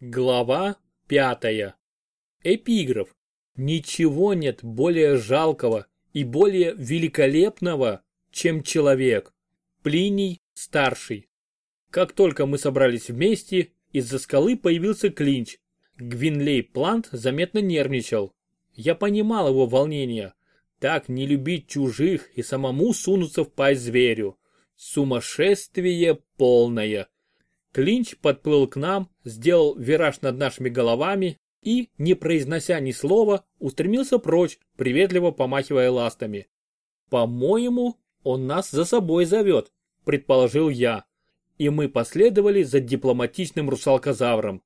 Глава пятая. Эпиграф. Ничего нет более жалкого и более великолепного, чем человек. Плиний старший. Как только мы собрались вместе, из-за скалы появился Клинч. Гвинлей Плант заметно нервничал. Я понимал его волнение. Так не любить чужих и самому сунуться в пасть зверю. Сумасшествие полное. Клинч подплыл к нам, сделал вираж над нашими головами и, не произнося ни слова, устремился прочь, приветливо помахивая ластами. «По-моему, он нас за собой зовет», – предположил я. И мы последовали за дипломатичным русалкозавром.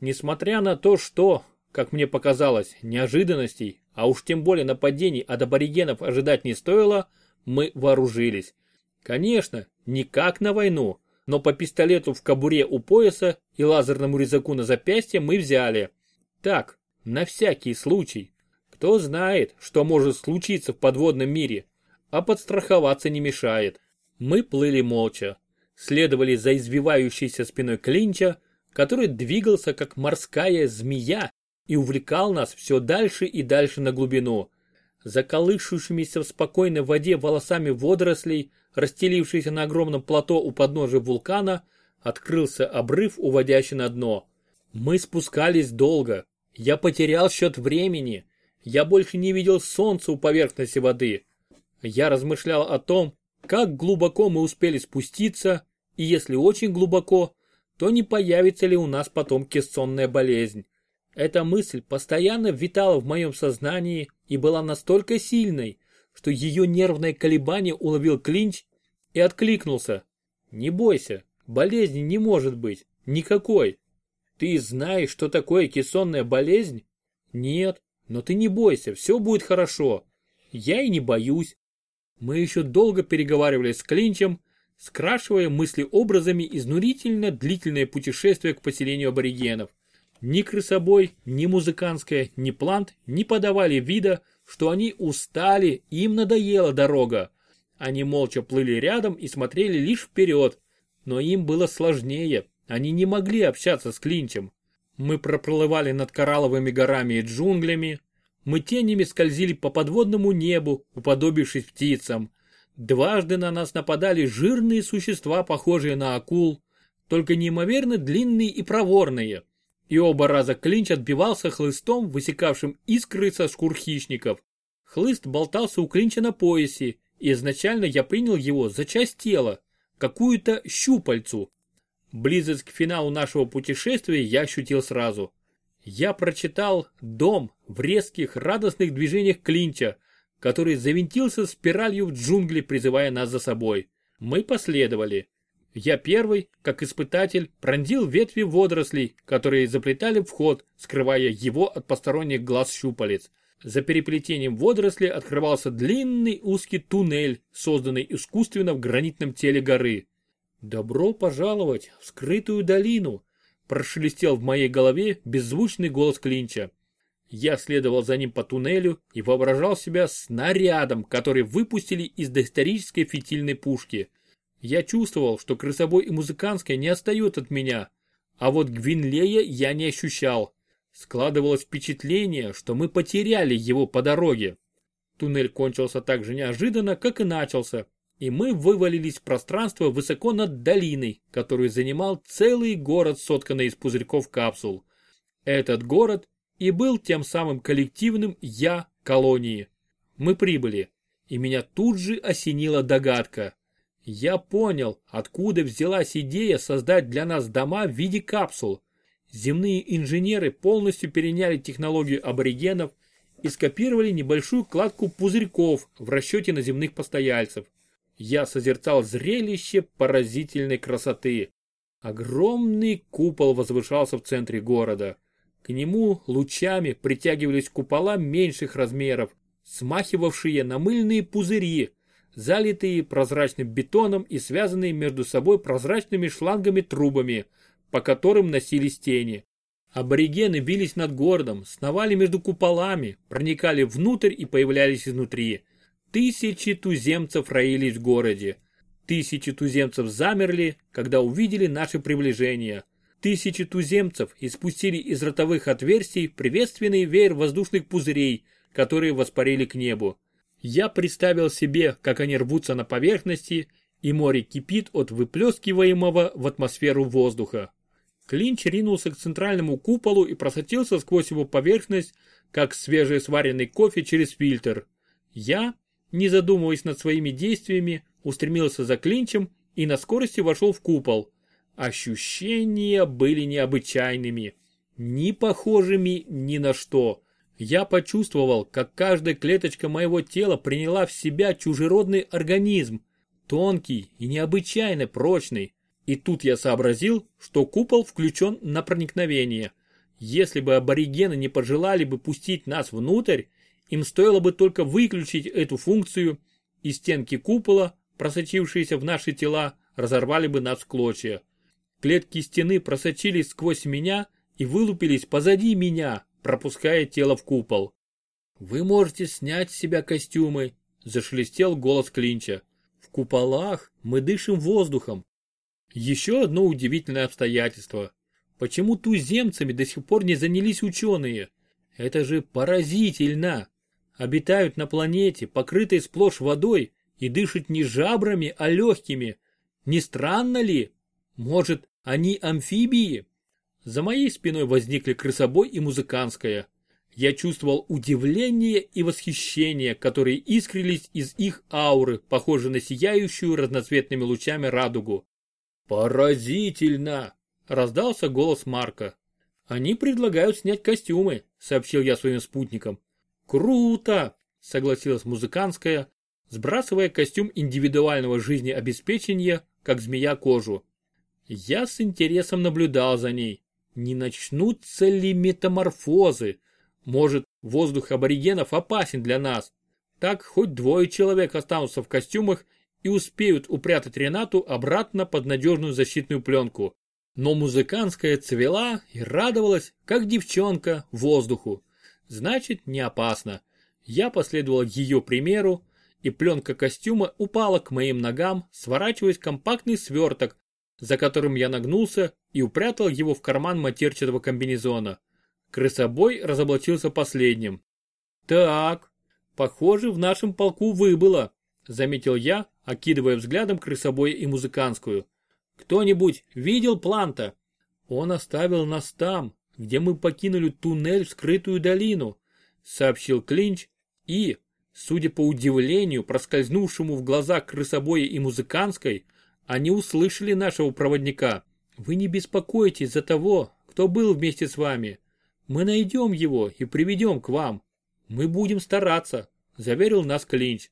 Несмотря на то, что, как мне показалось, неожиданностей, а уж тем более нападений от аборигенов ожидать не стоило, мы вооружились. Конечно, не как на войну, но по пистолету в кобуре у пояса и лазерному резаку на запястье мы взяли. Так, на всякий случай. Кто знает, что может случиться в подводном мире, а подстраховаться не мешает. Мы плыли молча, следовали за извивающейся спиной клинча, который двигался как морская змея и увлекал нас все дальше и дальше на глубину. За колышущимися в спокойной воде волосами водорослей расстелившийся на огромном плато у подножия вулкана, открылся обрыв, уводящий на дно. Мы спускались долго. Я потерял счет времени. Я больше не видел солнца у поверхности воды. Я размышлял о том, как глубоко мы успели спуститься, и если очень глубоко, то не появится ли у нас потом кессонная болезнь. Эта мысль постоянно витала в моем сознании и была настолько сильной, что ее нервное колебание уловил Клинч и откликнулся. Не бойся, болезни не может быть, никакой. Ты знаешь, что такое кессонная болезнь? Нет, но ты не бойся, все будет хорошо. Я и не боюсь. Мы еще долго переговаривали с Клинчем, скрашивая мысли образами изнурительно длительное путешествие к поселению аборигенов. Ни крысобой, ни музыкантская, ни плант не подавали вида, что они устали, им надоела дорога. Они молча плыли рядом и смотрели лишь вперед, но им было сложнее, они не могли общаться с Клинчем. Мы проплывали над коралловыми горами и джунглями, мы тенями скользили по подводному небу, уподобившись птицам. Дважды на нас нападали жирные существа, похожие на акул, только неимоверно длинные и проворные. И оба раза Клинч отбивался хлыстом, высекавшим искры со шкур хищников. Хлыст болтался у Клинча на поясе, и изначально я принял его за часть тела, какую-то щупальцу. Близость к финалу нашего путешествия я ощутил сразу. Я прочитал «Дом» в резких, радостных движениях Клинча, который завинтился спиралью в джунгли, призывая нас за собой. Мы последовали. Я первый, как испытатель, пронзил ветви водорослей, которые заплетали вход, скрывая его от посторонних глаз щупалец. За переплетением водорослей открывался длинный узкий туннель, созданный искусственно в гранитном теле горы. «Добро пожаловать в скрытую долину!» прошелестел в моей голове беззвучный голос Клинча. Я следовал за ним по туннелю и воображал себя снарядом, который выпустили из доисторической фитильной пушки – я чувствовал, что крысобой и музыкантская не отстает от меня, а вот Гвинлея я не ощущал. Складывалось впечатление, что мы потеряли его по дороге. Туннель кончился так же неожиданно, как и начался, и мы вывалились в пространство высоко над долиной, которую занимал целый город, сотканный из пузырьков капсул. Этот город и был тем самым коллективным «я» колонии. Мы прибыли, и меня тут же осенила догадка. Я понял, откуда взялась идея создать для нас дома в виде капсул. Земные инженеры полностью переняли технологию аборигенов и скопировали небольшую кладку пузырьков в расчете на земных постояльцев. Я созерцал зрелище поразительной красоты. Огромный купол возвышался в центре города. К нему лучами притягивались купола меньших размеров, смахивавшие на мыльные пузыри, залитые прозрачным бетоном и связанные между собой прозрачными шлангами-трубами, по которым носились тени. Аборигены бились над городом, сновали между куполами, проникали внутрь и появлялись изнутри. Тысячи туземцев роились в городе. Тысячи туземцев замерли, когда увидели наше приближение. Тысячи туземцев испустили из ротовых отверстий приветственный веер воздушных пузырей, которые воспарили к небу. Я представил себе, как они рвутся на поверхности, и море кипит от выплескиваемого в атмосферу воздуха. Клинч ринулся к центральному куполу и просочился сквозь его поверхность, как свежий сваренный кофе через фильтр. Я, не задумываясь над своими действиями, устремился за Клинчем и на скорости вошел в купол. Ощущения были необычайными, не похожими ни на что. Я почувствовал, как каждая клеточка моего тела приняла в себя чужеродный организм, тонкий и необычайно прочный. И тут я сообразил, что купол включен на проникновение. Если бы аборигены не пожелали бы пустить нас внутрь, им стоило бы только выключить эту функцию, и стенки купола, просочившиеся в наши тела, разорвали бы нас в клочья. Клетки стены просочились сквозь меня и вылупились позади меня, пропуская тело в купол. «Вы можете снять с себя костюмы», – зашелестел голос Клинча. «В куполах мы дышим воздухом». Еще одно удивительное обстоятельство. Почему туземцами до сих пор не занялись ученые? Это же поразительно. Обитают на планете, покрытой сплошь водой, и дышат не жабрами, а легкими. Не странно ли? Может, они амфибии? За моей спиной возникли крысобой и музыканская. Я чувствовал удивление и восхищение, которые искрились из их ауры, похожей на сияющую разноцветными лучами радугу. «Поразительно!» – раздался голос Марка. «Они предлагают снять костюмы», – сообщил я своим спутникам. «Круто!» – согласилась музыканская, сбрасывая костюм индивидуального жизнеобеспечения, как змея кожу. Я с интересом наблюдал за ней. Не начнутся ли метаморфозы? Может, воздух аборигенов опасен для нас? Так хоть двое человек останутся в костюмах и успеют упрятать Ренату обратно под надежную защитную пленку. Но музыкантская цвела и радовалась, как девчонка, воздуху. Значит, не опасно. Я последовал ее примеру, и пленка костюма упала к моим ногам, сворачиваясь компактный сверток, за которым я нагнулся и упрятал его в карман матерчатого комбинезона. Крысобой разоблачился последним. «Так, похоже, в нашем полку выбыло», заметил я, окидывая взглядом крысобоя и музыканскую. «Кто-нибудь видел Планта?» «Он оставил нас там, где мы покинули туннель в скрытую долину», сообщил Клинч и, судя по удивлению, проскользнувшему в глазах крысобоя и музыканской, они услышали нашего проводника. Вы не беспокойтесь за того, кто был вместе с вами. Мы найдем его и приведем к вам. Мы будем стараться, заверил нас Клинч.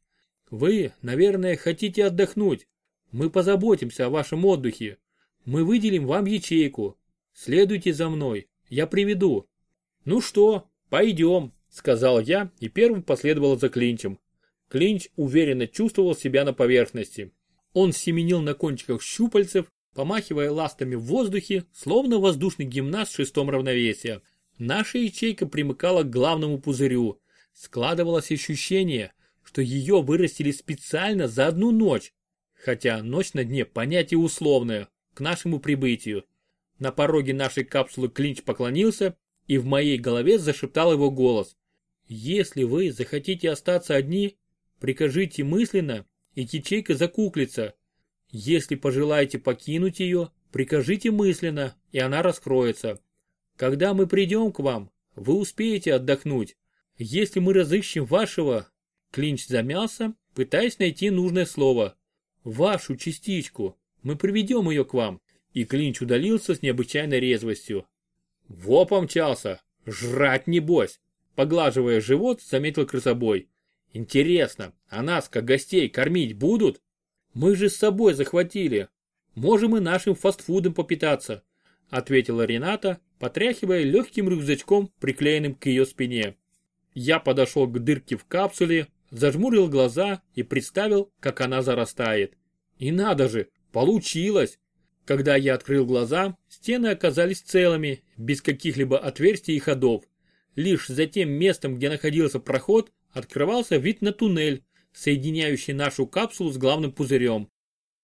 Вы, наверное, хотите отдохнуть. Мы позаботимся о вашем отдыхе. Мы выделим вам ячейку. Следуйте за мной, я приведу. Ну что, пойдем, сказал я и первым последовал за Клинчем. Клинч уверенно чувствовал себя на поверхности. Он семенил на кончиках щупальцев, помахивая ластами в воздухе, словно воздушный гимнаст в шестом равновесия. Наша ячейка примыкала к главному пузырю. Складывалось ощущение, что ее вырастили специально за одну ночь. Хотя ночь на дне понятие условное, к нашему прибытию. На пороге нашей капсулы Клинч поклонился, и в моей голове зашептал его голос. «Если вы захотите остаться одни, прикажите мысленно и ячейка закуклится. Если пожелаете покинуть ее, прикажите мысленно, и она раскроется. Когда мы придем к вам, вы успеете отдохнуть. Если мы разыщем вашего, Клинч замялся, пытаясь найти нужное слово, вашу частичку, мы приведем ее к вам. И Клинч удалился с необычайной резвостью. Во помчался, жрать небось. Поглаживая живот, заметил крысобой. Интересно, а нас, как гостей, кормить будут? Мы же с собой захватили. Можем и нашим фастфудом попитаться, ответила Рената, потряхивая легким рюкзачком, приклеенным к ее спине. Я подошел к дырке в капсуле, зажмурил глаза и представил, как она зарастает. И надо же, получилось! Когда я открыл глаза, стены оказались целыми, без каких-либо отверстий и ходов. Лишь за тем местом, где находился проход, открывался вид на туннель, соединяющий нашу капсулу с главным пузырем.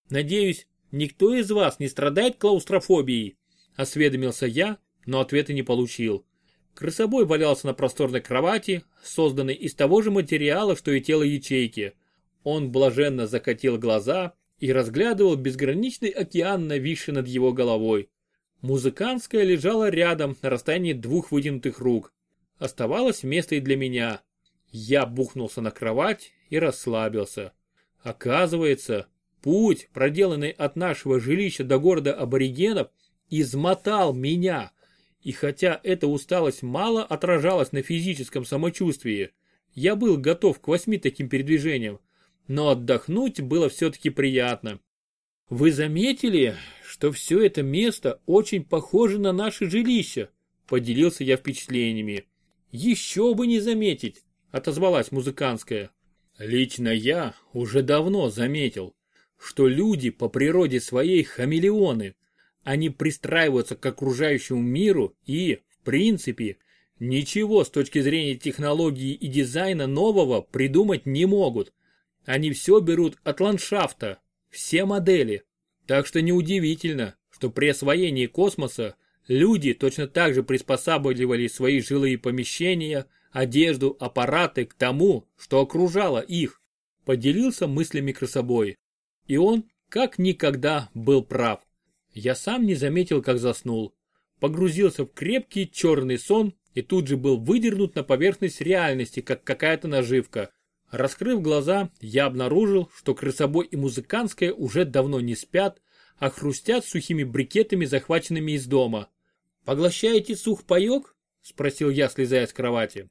Надеюсь, никто из вас не страдает клаустрофобией? Осведомился я, но ответа не получил. Крысобой валялся на просторной кровати, созданной из того же материала, что и тело ячейки. Он блаженно закатил глаза и разглядывал безграничный океан, нависший над его головой. Музыкантская лежала рядом на расстоянии двух вытянутых рук. Оставалось место и для меня. Я бухнулся на кровать и расслабился. Оказывается, путь, проделанный от нашего жилища до города аборигенов, измотал меня. И хотя эта усталость мало отражалась на физическом самочувствии, я был готов к восьми таким передвижениям, но отдохнуть было все-таки приятно. Вы заметили, что все это место очень похоже на наше жилище? Поделился я впечатлениями. Еще бы не заметить, отозвалась музыкантская. Лично я уже давно заметил, что люди по природе своей хамелеоны. Они пристраиваются к окружающему миру и, в принципе, ничего с точки зрения технологии и дизайна нового придумать не могут. Они все берут от ландшафта, все модели. Так что неудивительно, что при освоении космоса люди точно так же приспосабливали свои жилые помещения, одежду, аппараты к тому, что окружало их. Поделился мыслями красобой. И он, как никогда, был прав. Я сам не заметил, как заснул. Погрузился в крепкий черный сон и тут же был выдернут на поверхность реальности, как какая-то наживка. Раскрыв глаза, я обнаружил, что крысобой и музыкантская уже давно не спят, а хрустят сухими брикетами, захваченными из дома. «Поглощаете сухпайок?» – спросил я, слезая с кровати.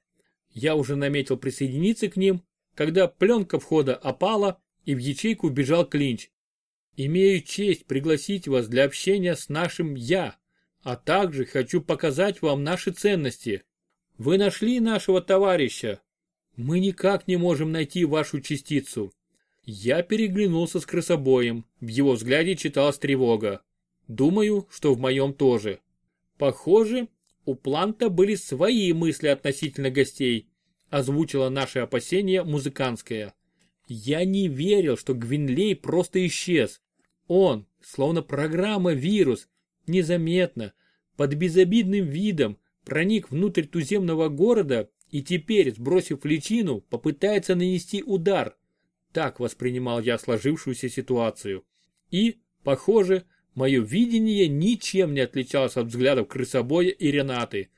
Я уже наметил присоединиться к ним, когда пленка входа опала, и в ячейку убежал клинч. Имею честь пригласить вас для общения с нашим «я», а также хочу показать вам наши ценности. Вы нашли нашего товарища? Мы никак не можем найти вашу частицу. Я переглянулся с крысобоем, в его взгляде читалась тревога. Думаю, что в моем тоже. Похоже, у Планта были свои мысли относительно гостей, озвучила наши опасения музыкантская. Я не верил, что Гвинлей просто исчез. Он, словно программа-вирус, незаметно, под безобидным видом, проник внутрь туземного города и теперь, сбросив личину, попытается нанести удар. Так воспринимал я сложившуюся ситуацию. И, похоже, мое видение ничем не отличалось от взглядов крысобоя и Ренаты.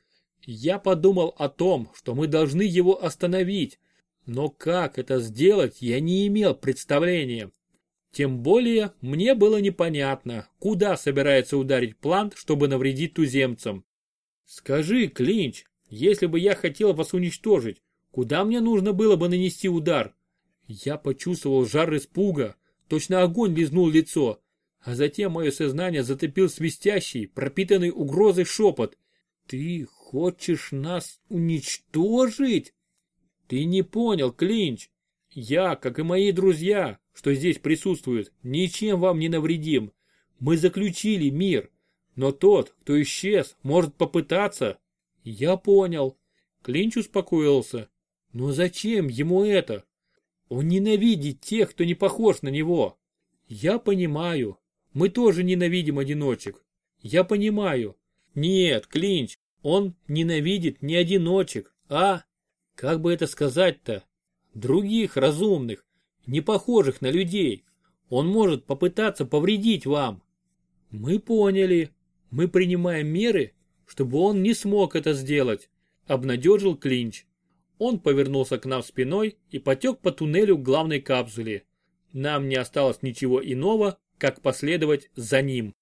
Я подумал о том, что мы должны его остановить, но как это сделать, я не имел представления. Тем более, мне было непонятно, куда собирается ударить плант, чтобы навредить туземцам. Скажи, Клинч, если бы я хотел вас уничтожить, куда мне нужно было бы нанести удар? Я почувствовал жар испуга, точно огонь лизнул лицо, а затем мое сознание затопил свистящий, пропитанный угрозой шепот. «Ты хочешь нас уничтожить?» «Ты не понял, Клинч. Я, как и мои друзья, что здесь присутствуют, ничем вам не навредим. Мы заключили мир, но тот, кто исчез, может попытаться. Я понял. Клинч успокоился. Но зачем ему это? Он ненавидит тех, кто не похож на него. Я понимаю. Мы тоже ненавидим одиночек. Я понимаю. Нет, Клинч, он ненавидит не одиночек, а... Как бы это сказать-то? Других разумных, не похожих на людей. Он может попытаться повредить вам. Мы поняли. Мы принимаем меры, чтобы он не смог это сделать, обнадежил Клинч. Он повернулся к нам спиной и потек по туннелю к главной капсуле. Нам не осталось ничего иного, как последовать за ним.